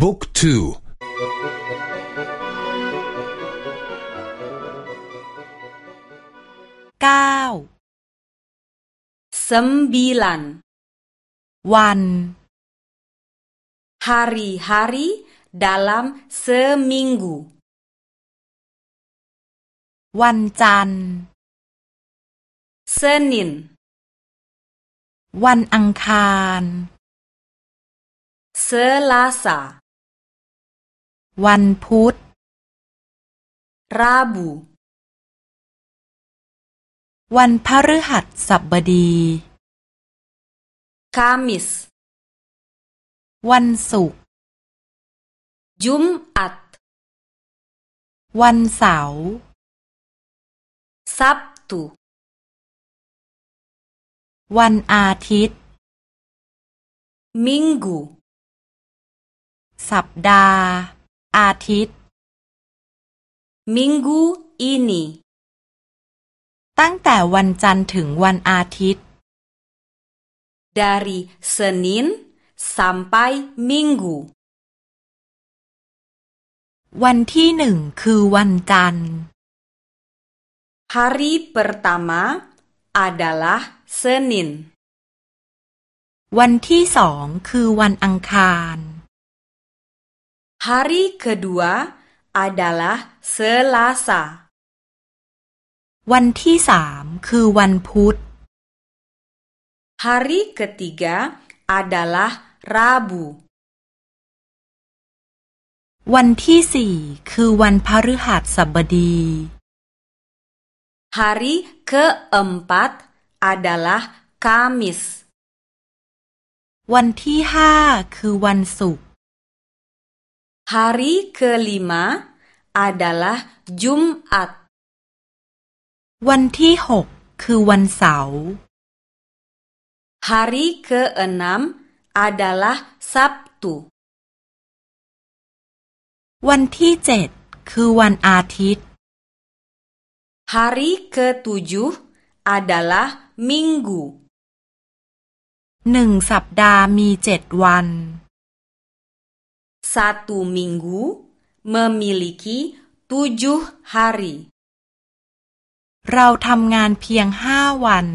บุ๊กทูเก้า sembilan วัน hari-hari dalam seminggu วันจันทร์ Senin วันอังคาร Selasa วันพุธ Rabu วันพฤหัสบดี Kamis วันศุกร์ Jumat วันเสาร์ Sabtu วันอาทิตย์ Minggu สัปดาห์ อาทิตย์ Minggu ini ตั้งแต่วันจันทร์ถึงวันอาทิตย์ dari Senin sampai Minggu วันที่หนึ่งคือวันจันทร์ Hari pertama adalah Senin วันที่สองคือวันอังคาร Hari kedua adalah Selasa วันที่สามคือวันพุธ Hari ketiga adalah Rabu วันที่สี่คือวันพฤหัสบดี Hari keempat adalah Kamis วันที่ห้าคือวันศุกร์ Hari kelima adalah Jumat วันที่หกคือวันเสาร์ Hari keenam adalah Sabtu วันที่เจ็ดคือวันอาทิตย์ Hari ketujuh adalah Minggu หนึ่งสัปดาห์มีเจ็ดวัน Satu minggu memiliki tujuh hari เราทำงานเพียงห้าวัน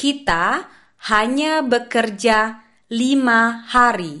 Kita hanya bekerja lima hari